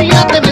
Maria te me...